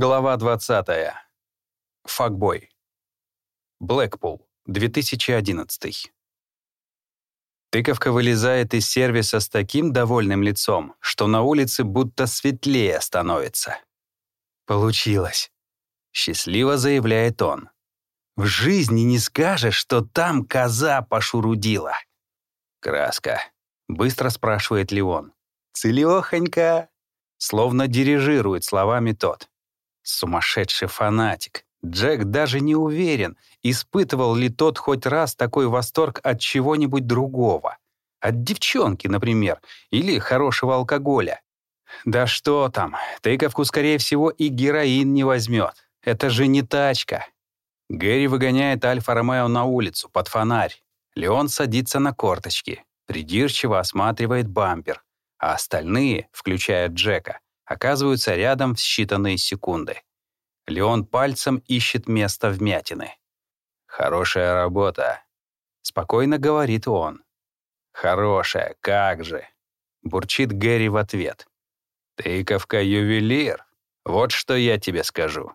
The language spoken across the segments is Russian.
Глава 20. Факбой. Блэкпул, 2011. Тыковка вылезает из сервиса с таким довольным лицом, что на улице будто светлее становится. «Получилось», — счастливо заявляет он. «В жизни не скажешь, что там коза пошурудила». «Краска», — быстро спрашивает Леон. «Целёхонька», — словно дирижирует словами тот. Сумасшедший фанатик. Джек даже не уверен, испытывал ли тот хоть раз такой восторг от чего-нибудь другого. От девчонки, например, или хорошего алкоголя. Да что там, тыковку, скорее всего, и героин не возьмет. Это же не тачка. Гэри выгоняет Альфа-Ромео на улицу, под фонарь. Леон садится на корточки, придирчиво осматривает бампер, а остальные, включая Джека, оказываются рядом в считанные секунды. Леон пальцем ищет место вмятины. «Хорошая работа», — спокойно говорит он. «Хорошая, как же», — бурчит Гэри в ответ. «Тыковка ювелир, вот что я тебе скажу».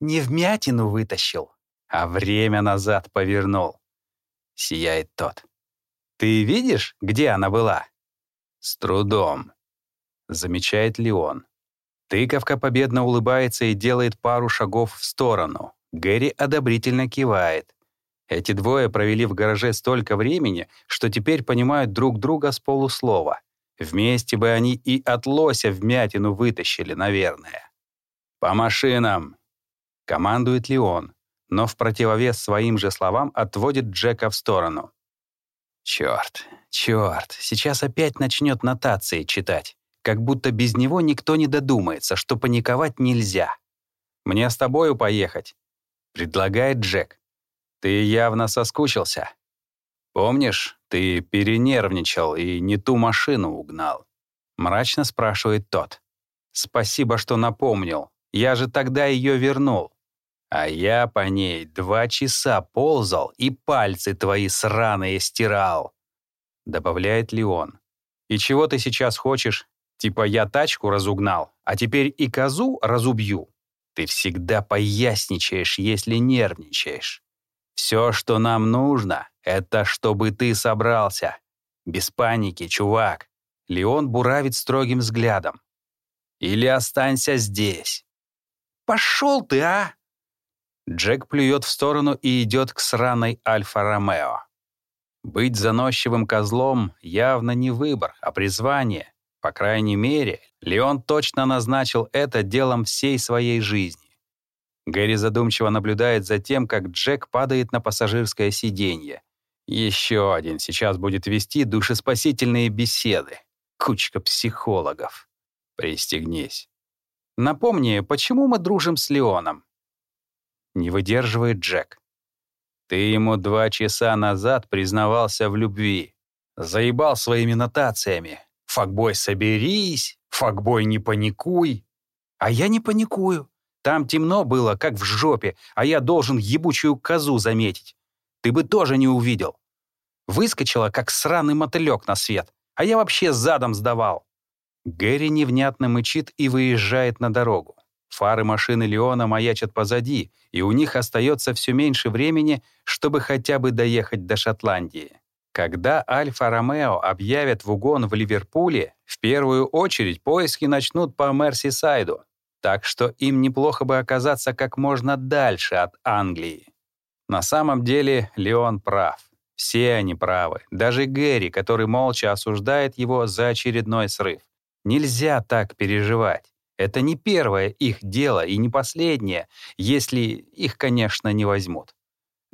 «Не вмятину вытащил, а время назад повернул», — сияет тот. «Ты видишь, где она была?» «С трудом», — замечает Леон. Тыковка победно улыбается и делает пару шагов в сторону. Гэри одобрительно кивает. Эти двое провели в гараже столько времени, что теперь понимают друг друга с полуслова. Вместе бы они и от лося вмятину вытащили, наверное. «По машинам!» — командует Леон, но в противовес своим же словам отводит Джека в сторону. «Чёрт, чёрт, сейчас опять начнет нотации читать как будто без него никто не додумается, что паниковать нельзя. «Мне с тобою поехать», — предлагает Джек. «Ты явно соскучился. Помнишь, ты перенервничал и не ту машину угнал?» Мрачно спрашивает тот. «Спасибо, что напомнил. Я же тогда ее вернул. А я по ней два часа ползал и пальцы твои сраные стирал», — добавляет Леон. «И чего ты сейчас хочешь? Типа я тачку разугнал, а теперь и козу разубью. Ты всегда поясничаешь, если нервничаешь. Все, что нам нужно, это чтобы ты собрался. Без паники, чувак. Леон буравит строгим взглядом. Или останься здесь. Пошел ты, а! Джек плюет в сторону и идет к сраной Альфа-Ромео. Быть заносчивым козлом явно не выбор, а призвание. По крайней мере, Леон точно назначил это делом всей своей жизни. Гэри задумчиво наблюдает за тем, как Джек падает на пассажирское сиденье. Еще один сейчас будет вести душеспасительные беседы. Кучка психологов. Пристегнись. Напомни, почему мы дружим с Леоном? Не выдерживает Джек. Ты ему два часа назад признавался в любви. Заебал своими нотациями. «Факбой, соберись! Факбой, не паникуй!» А я не паникую. Там темно было, как в жопе, а я должен ебучую козу заметить. Ты бы тоже не увидел. Выскочила, как сраный мотылек на свет, а я вообще задом сдавал. Гэри невнятно мычит и выезжает на дорогу. Фары машины Леона маячат позади, и у них остается все меньше времени, чтобы хотя бы доехать до Шотландии. Когда Альфа-Ромео объявят в угон в Ливерпуле, в первую очередь поиски начнут по Мерсисайду, так что им неплохо бы оказаться как можно дальше от Англии. На самом деле Леон прав. Все они правы. Даже Гэри, который молча осуждает его за очередной срыв. Нельзя так переживать. Это не первое их дело и не последнее, если их, конечно, не возьмут.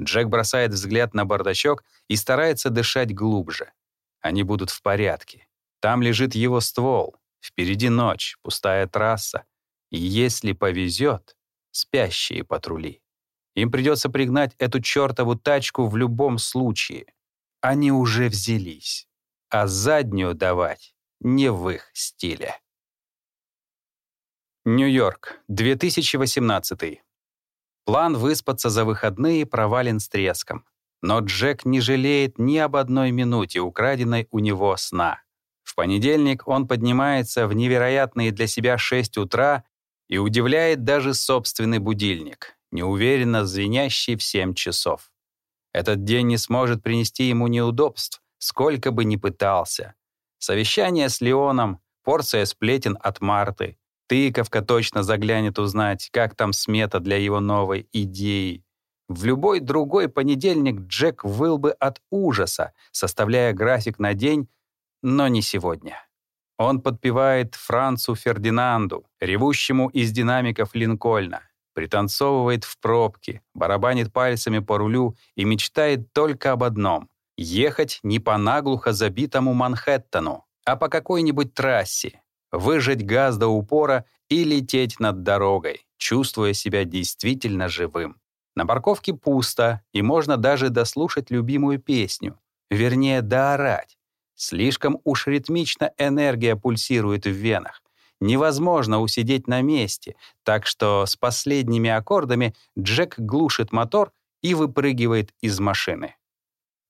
Джек бросает взгляд на бардачок и старается дышать глубже. Они будут в порядке. Там лежит его ствол. Впереди ночь, пустая трасса. И если повезет, спящие патрули. Им придется пригнать эту чертову тачку в любом случае. Они уже взялись. А заднюю давать не в их стиле. Нью-Йорк, 2018. План выспаться за выходные провален с треском. Но Джек не жалеет ни об одной минуте украденной у него сна. В понедельник он поднимается в невероятные для себя 6 утра И удивляет даже собственный будильник, неуверенно звенящий в 7 часов. Этот день не сможет принести ему неудобств, сколько бы ни пытался. Совещание с Леоном, порция сплетен от Марты, тыковка точно заглянет узнать, как там смета для его новой идеи. В любой другой понедельник Джек выл бы от ужаса, составляя график на день, но не сегодня. Он подпевает Францу Фердинанду, ревущему из динамиков Линкольна, пританцовывает в пробке, барабанит пальцами по рулю и мечтает только об одном — ехать не по наглухо забитому Манхэттену, а по какой-нибудь трассе, выжать газ до упора и лететь над дорогой, чувствуя себя действительно живым. На парковке пусто, и можно даже дослушать любимую песню, вернее, доорать. Слишком уж ритмично энергия пульсирует в венах. Невозможно усидеть на месте, так что с последними аккордами Джек глушит мотор и выпрыгивает из машины.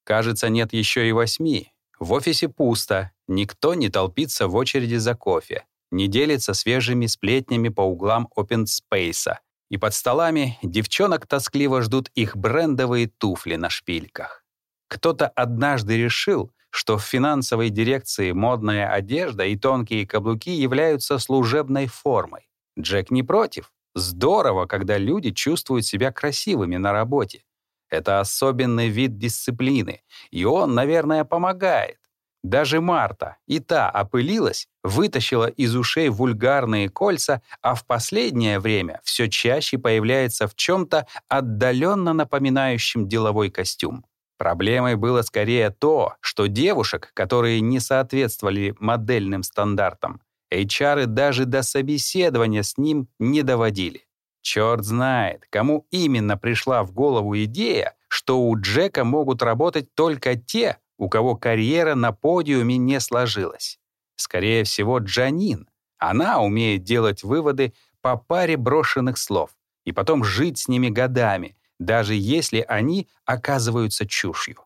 Кажется, нет еще и восьми. В офисе пусто, никто не толпится в очереди за кофе, не делится свежими сплетнями по углам опенспейса, и под столами девчонок тоскливо ждут их брендовые туфли на шпильках. Кто-то однажды решил, что в финансовой дирекции модная одежда и тонкие каблуки являются служебной формой. Джек не против. Здорово, когда люди чувствуют себя красивыми на работе. Это особенный вид дисциплины, и он, наверное, помогает. Даже Марта, и та опылилась, вытащила из ушей вульгарные кольца, а в последнее время все чаще появляется в чем-то отдаленно напоминающем деловой костюм. Проблемой было скорее то, что девушек, которые не соответствовали модельным стандартам, HR даже до собеседования с ним не доводили. Черт знает, кому именно пришла в голову идея, что у Джека могут работать только те, у кого карьера на подиуме не сложилась. Скорее всего, Джанин. Она умеет делать выводы по паре брошенных слов и потом жить с ними годами, даже если они оказываются чушью.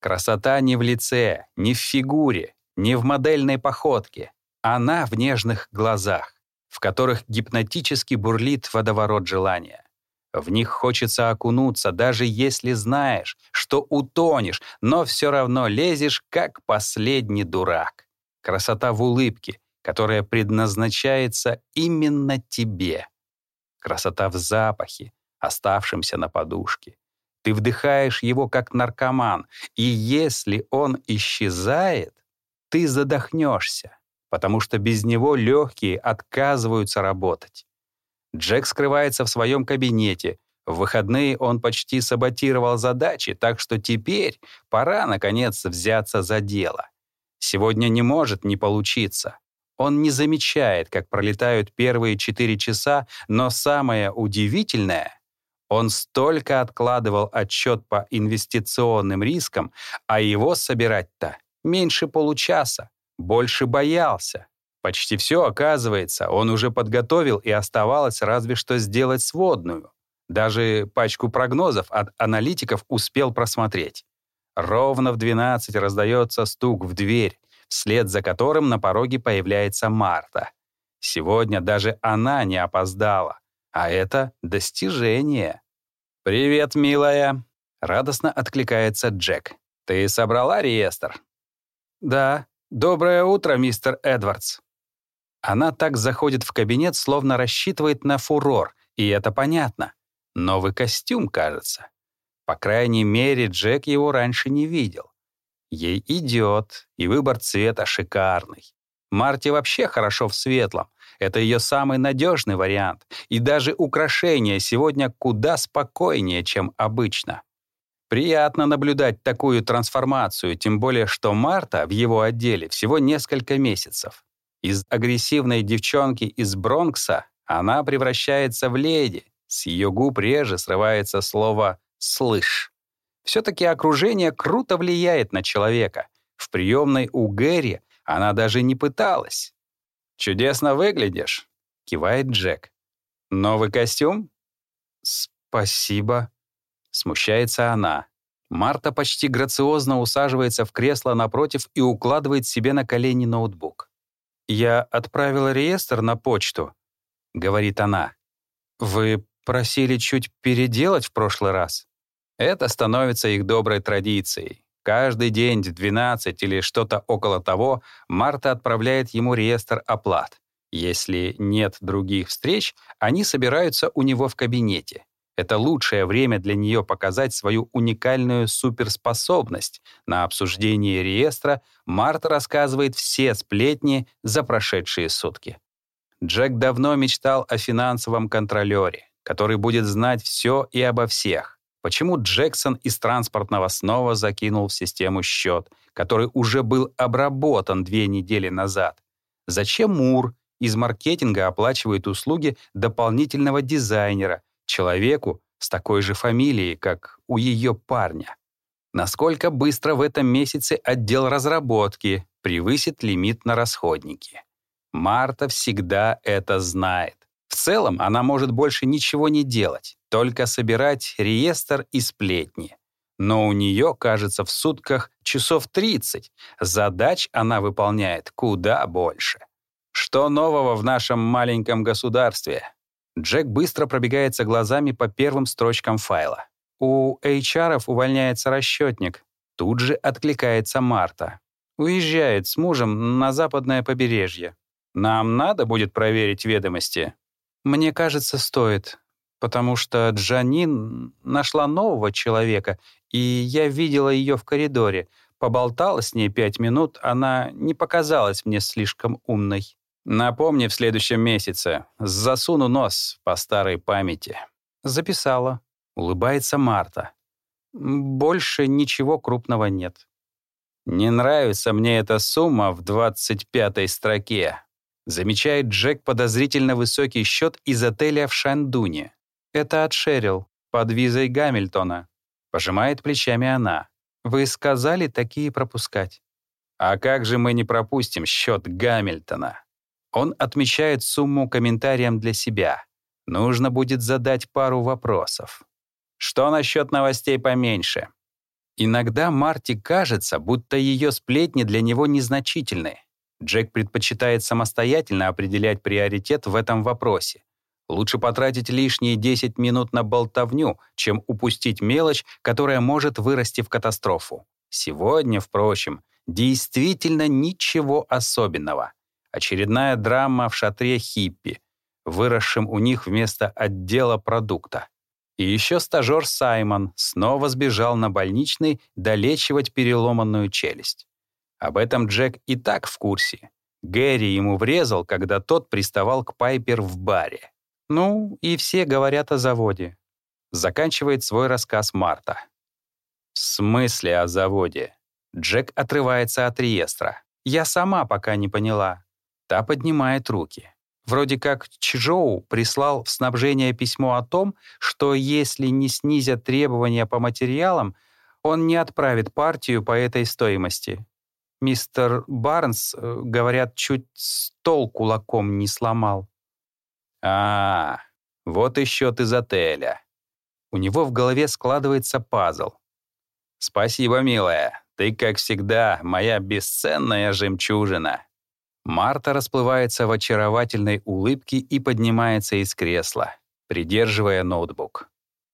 Красота не в лице, не в фигуре, не в модельной походке. Она в нежных глазах, в которых гипнотически бурлит водоворот желания. В них хочется окунуться, даже если знаешь, что утонешь, но все равно лезешь, как последний дурак. Красота в улыбке, которая предназначается именно тебе. Красота в запахе, оставшемся на подушке. Ты вдыхаешь его как наркоман, и если он исчезает, ты задохнешься, потому что без него легкие отказываются работать. Джек скрывается в своем кабинете. В выходные он почти саботировал задачи, так что теперь пора, наконец, взяться за дело. Сегодня не может не получиться. Он не замечает, как пролетают первые четыре часа, но самое удивительное — он столько откладывал отчет по инвестиционным рискам, а его собирать-то меньше получаса, больше боялся. Почти все, оказывается, он уже подготовил и оставалось разве что сделать сводную. Даже пачку прогнозов от аналитиков успел просмотреть. Ровно в 12 раздается стук в дверь, вслед за которым на пороге появляется Марта. Сегодня даже она не опоздала, а это достижение. «Привет, милая!» — радостно откликается Джек. «Ты собрала реестр?» «Да. Доброе утро, мистер Эдвардс». Она так заходит в кабинет, словно рассчитывает на фурор, и это понятно. Новый костюм, кажется. По крайней мере, Джек его раньше не видел. Ей идет, и выбор цвета шикарный. Марте вообще хорошо в светлом. Это ее самый надежный вариант. И даже украшения сегодня куда спокойнее, чем обычно. Приятно наблюдать такую трансформацию, тем более что Марта в его отделе всего несколько месяцев. Из агрессивной девчонки из Бронкса она превращается в леди. С ее губ реже срывается слово «слышь». Все-таки окружение круто влияет на человека. В приемной у Гэри она даже не пыталась. «Чудесно выглядишь», — кивает Джек. «Новый костюм?» «Спасибо», — смущается она. Марта почти грациозно усаживается в кресло напротив и укладывает себе на колени ноутбук. Я отправила реестр на почту. — говорит она. «Вы просили чуть переделать в прошлый раз?» Это становится их доброй традицией. Каждый день в 12 или что-то около того Марта отправляет ему реестр оплат. Если нет других встреч, они собираются у него в кабинете. Это лучшее время для нее показать свою уникальную суперспособность. На обсуждении реестра Марта рассказывает все сплетни за прошедшие сутки. Джек давно мечтал о финансовом контролере, который будет знать все и обо всех. Почему Джексон из транспортного снова закинул в систему счет, который уже был обработан две недели назад? Зачем Мур из маркетинга оплачивает услуги дополнительного дизайнера, человеку с такой же фамилией, как у ее парня? Насколько быстро в этом месяце отдел разработки превысит лимит на расходники? Марта всегда это знает. В целом она может больше ничего не делать, только собирать реестр и сплетни. Но у нее, кажется, в сутках часов 30. Задач она выполняет куда больше. Что нового в нашем маленьком государстве? Джек быстро пробегается глазами по первым строчкам файла. У HR увольняется расчетник. Тут же откликается Марта. Уезжает с мужем на западное побережье. Нам надо будет проверить ведомости. Мне кажется, стоит, потому что Джанин нашла нового человека, и я видела ее в коридоре. Поболтала с ней пять минут, она не показалась мне слишком умной. Напомни в следующем месяце. Засуну нос по старой памяти. Записала. Улыбается Марта. Больше ничего крупного нет. Не нравится мне эта сумма в 25-й строке. Замечает Джек подозрительно высокий счет из отеля в Шандуне. Это от Шерил, под визой Гамильтона. Пожимает плечами она. Вы сказали такие пропускать. А как же мы не пропустим счет Гамильтона? Он отмечает сумму комментарием для себя. Нужно будет задать пару вопросов. Что насчет новостей поменьше? Иногда Марти кажется, будто ее сплетни для него незначительны. Джек предпочитает самостоятельно определять приоритет в этом вопросе. Лучше потратить лишние 10 минут на болтовню, чем упустить мелочь, которая может вырасти в катастрофу. Сегодня, впрочем, действительно ничего особенного. Очередная драма в шатре хиппи, выросшем у них вместо отдела продукта. И еще стажер Саймон снова сбежал на больничный долечивать переломанную челюсть. Об этом Джек и так в курсе. Гэри ему врезал, когда тот приставал к Пайпер в баре. Ну, и все говорят о заводе. Заканчивает свой рассказ Марта. В смысле о заводе? Джек отрывается от реестра. Я сама пока не поняла. Та поднимает руки. Вроде как Чжоу прислал в снабжение письмо о том, что если не снизят требования по материалам, он не отправит партию по этой стоимости. Мистер Барнс, э, говорят, чуть стол кулаком не сломал. А, вот и счет из отеля. У него в голове складывается пазл. Спасибо, милая. Ты, как всегда, моя бесценная жемчужина. Марта расплывается в очаровательной улыбке и поднимается из кресла, придерживая ноутбук.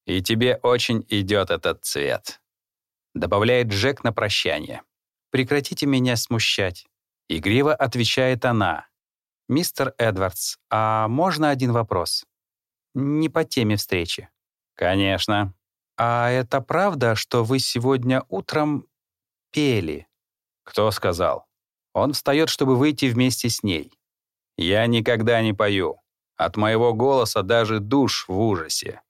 «И тебе очень идет этот цвет», — добавляет Джек на прощание. Прекратите меня смущать». Игриво отвечает она. «Мистер Эдвардс, а можно один вопрос?» «Не по теме встречи». «Конечно». «А это правда, что вы сегодня утром пели?» «Кто сказал?» Он встает, чтобы выйти вместе с ней. «Я никогда не пою. От моего голоса даже душ в ужасе».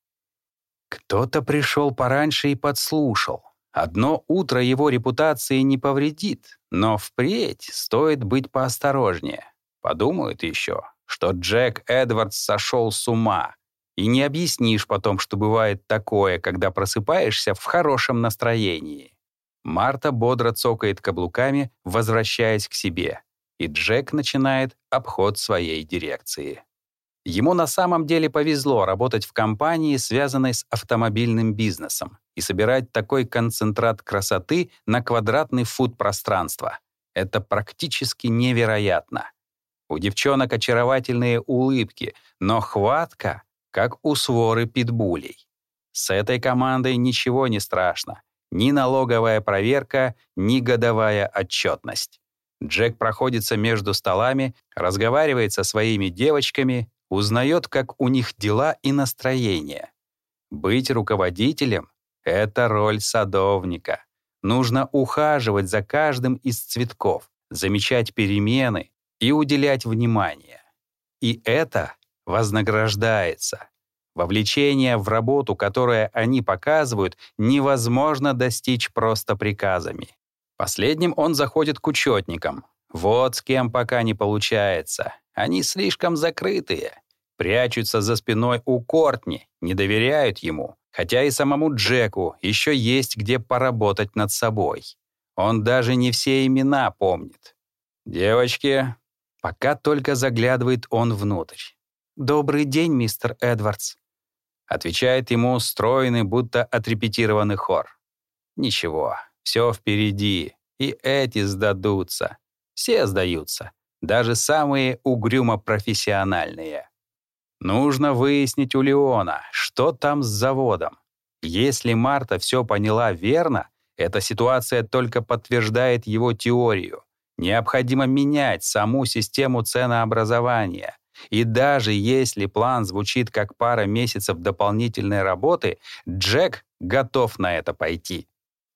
Кто-то пришел пораньше и подслушал. Одно утро его репутации не повредит, но впредь стоит быть поосторожнее. Подумают еще, что Джек Эдвардс сошел с ума. И не объяснишь потом, что бывает такое, когда просыпаешься в хорошем настроении. Марта бодро цокает каблуками, возвращаясь к себе, и Джек начинает обход своей дирекции. Ему на самом деле повезло работать в компании, связанной с автомобильным бизнесом, и собирать такой концентрат красоты на квадратный фут пространства. Это практически невероятно. У девчонок очаровательные улыбки, но хватка, как у своры питбулей. С этой командой ничего не страшно. Ни налоговая проверка, ни годовая отчетность. Джек проходится между столами, разговаривает со своими девочками, узнает, как у них дела и настроение. Быть руководителем — это роль садовника. Нужно ухаживать за каждым из цветков, замечать перемены и уделять внимание. И это вознаграждается. Вовлечение в работу, которое они показывают, невозможно достичь просто приказами. Последним он заходит к учетникам. Вот с кем пока не получается. Они слишком закрытые. Прячутся за спиной у Кортни, не доверяют ему. Хотя и самому Джеку еще есть где поработать над собой. Он даже не все имена помнит. «Девочки...» Пока только заглядывает он внутрь. «Добрый день, мистер Эдвардс», — отвечает ему стройный, будто отрепетированный хор. «Ничего, все впереди, и эти сдадутся. Все сдаются, даже самые угрюмо-профессиональные. Нужно выяснить у Леона, что там с заводом. Если Марта все поняла верно, эта ситуация только подтверждает его теорию. Необходимо менять саму систему ценообразования. И даже если план звучит как пара месяцев дополнительной работы, Джек готов на это пойти.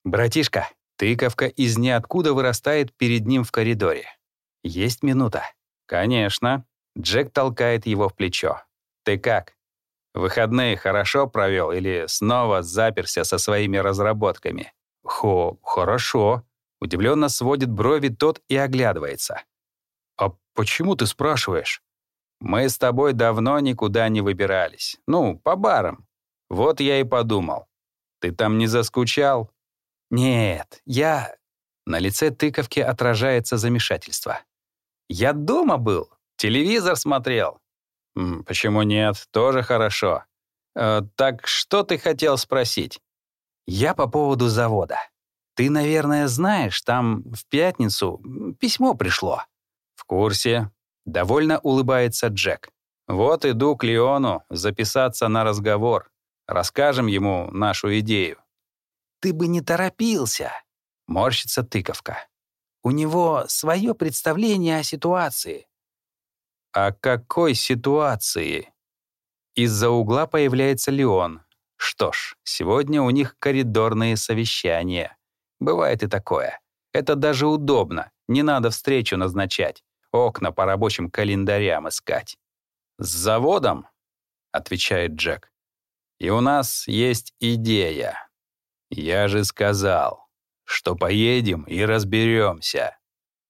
«Братишка!» Тыковка из ниоткуда вырастает перед ним в коридоре. «Есть минута?» «Конечно». Джек толкает его в плечо. «Ты как? Выходные хорошо провел или снова заперся со своими разработками?» «Хо, хорошо». Удивленно сводит брови тот и оглядывается. «А почему ты спрашиваешь?» «Мы с тобой давно никуда не выбирались. Ну, по барам. Вот я и подумал. Ты там не заскучал?» «Нет, я...» На лице тыковки отражается замешательство. «Я дома был, телевизор смотрел». «Почему нет? Тоже хорошо. Э, так что ты хотел спросить?» «Я по поводу завода. Ты, наверное, знаешь, там в пятницу письмо пришло». «В курсе». Довольно улыбается Джек. «Вот иду к Леону записаться на разговор. Расскажем ему нашу идею». «Ты бы не торопился», — морщится тыковка. «У него свое представление о ситуации». «О какой ситуации?» Из-за угла появляется Леон. Что ж, сегодня у них коридорные совещания. Бывает и такое. Это даже удобно. Не надо встречу назначать. Окна по рабочим календарям искать. «С заводом?» — отвечает Джек. «И у нас есть идея. «Я же сказал, что поедем и разберемся».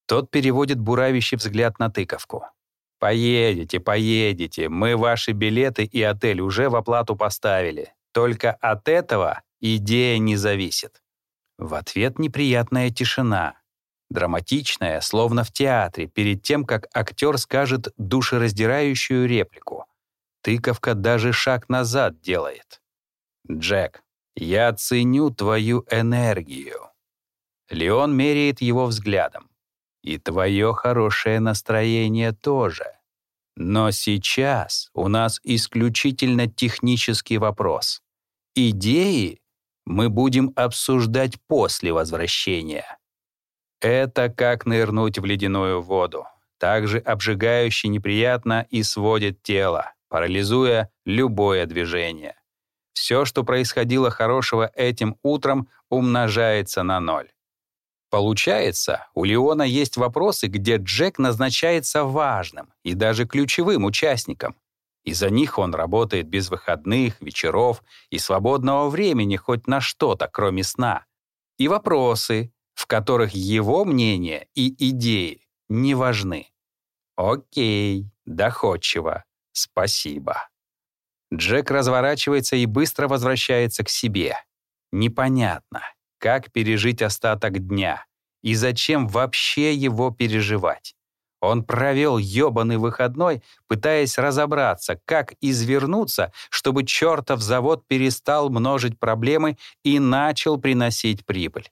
Тот переводит буравящий взгляд на тыковку. «Поедете, поедете. Мы ваши билеты и отель уже в оплату поставили. Только от этого идея не зависит». В ответ неприятная тишина. Драматичная, словно в театре, перед тем, как актер скажет душераздирающую реплику. Тыковка даже шаг назад делает. «Джек, я ценю твою энергию. Леон меряет его взглядом. И твое хорошее настроение тоже. Но сейчас у нас исключительно технический вопрос. Идеи мы будем обсуждать после возвращения. Это как нырнуть в ледяную воду. Также обжигающе неприятно и сводит тело, парализуя любое движение. Все, что происходило хорошего этим утром, умножается на ноль. Получается, у Леона есть вопросы, где Джек назначается важным и даже ключевым участником. Из-за них он работает без выходных, вечеров и свободного времени хоть на что-то, кроме сна. И вопросы, в которых его мнение и идеи не важны. Окей, доходчиво, спасибо. Джек разворачивается и быстро возвращается к себе. Непонятно, как пережить остаток дня и зачем вообще его переживать. Он провел ёбаный выходной, пытаясь разобраться, как извернуться, чтобы чертов завод перестал множить проблемы и начал приносить прибыль.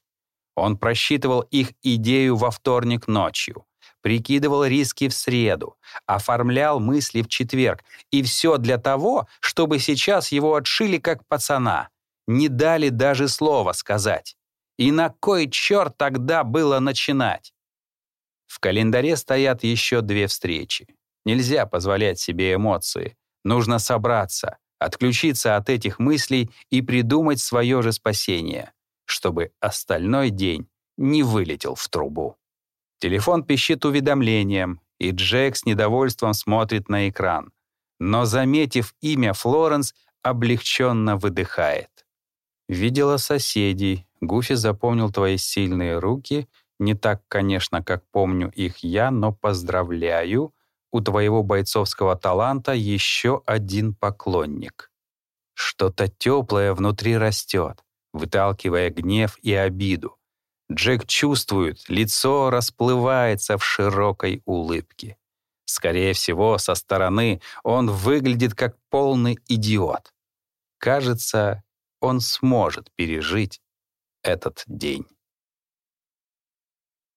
Он просчитывал их идею во вторник ночью, прикидывал риски в среду, оформлял мысли в четверг. И все для того, чтобы сейчас его отшили как пацана. Не дали даже слова сказать. И на кой черт тогда было начинать? В календаре стоят еще две встречи. Нельзя позволять себе эмоции. Нужно собраться, отключиться от этих мыслей и придумать свое же спасение, чтобы остальной день не вылетел в трубу. Телефон пищит уведомлением, и Джек с недовольством смотрит на экран. Но, заметив имя Флоренс, облегченно выдыхает. «Видела соседей. Гуфи запомнил твои сильные руки. Не так, конечно, как помню их я, но поздравляю у твоего бойцовского таланта еще один поклонник. Что-то теплое внутри растет, выталкивая гнев и обиду. Джек чувствует, лицо расплывается в широкой улыбке. Скорее всего, со стороны он выглядит как полный идиот. Кажется, он сможет пережить этот день.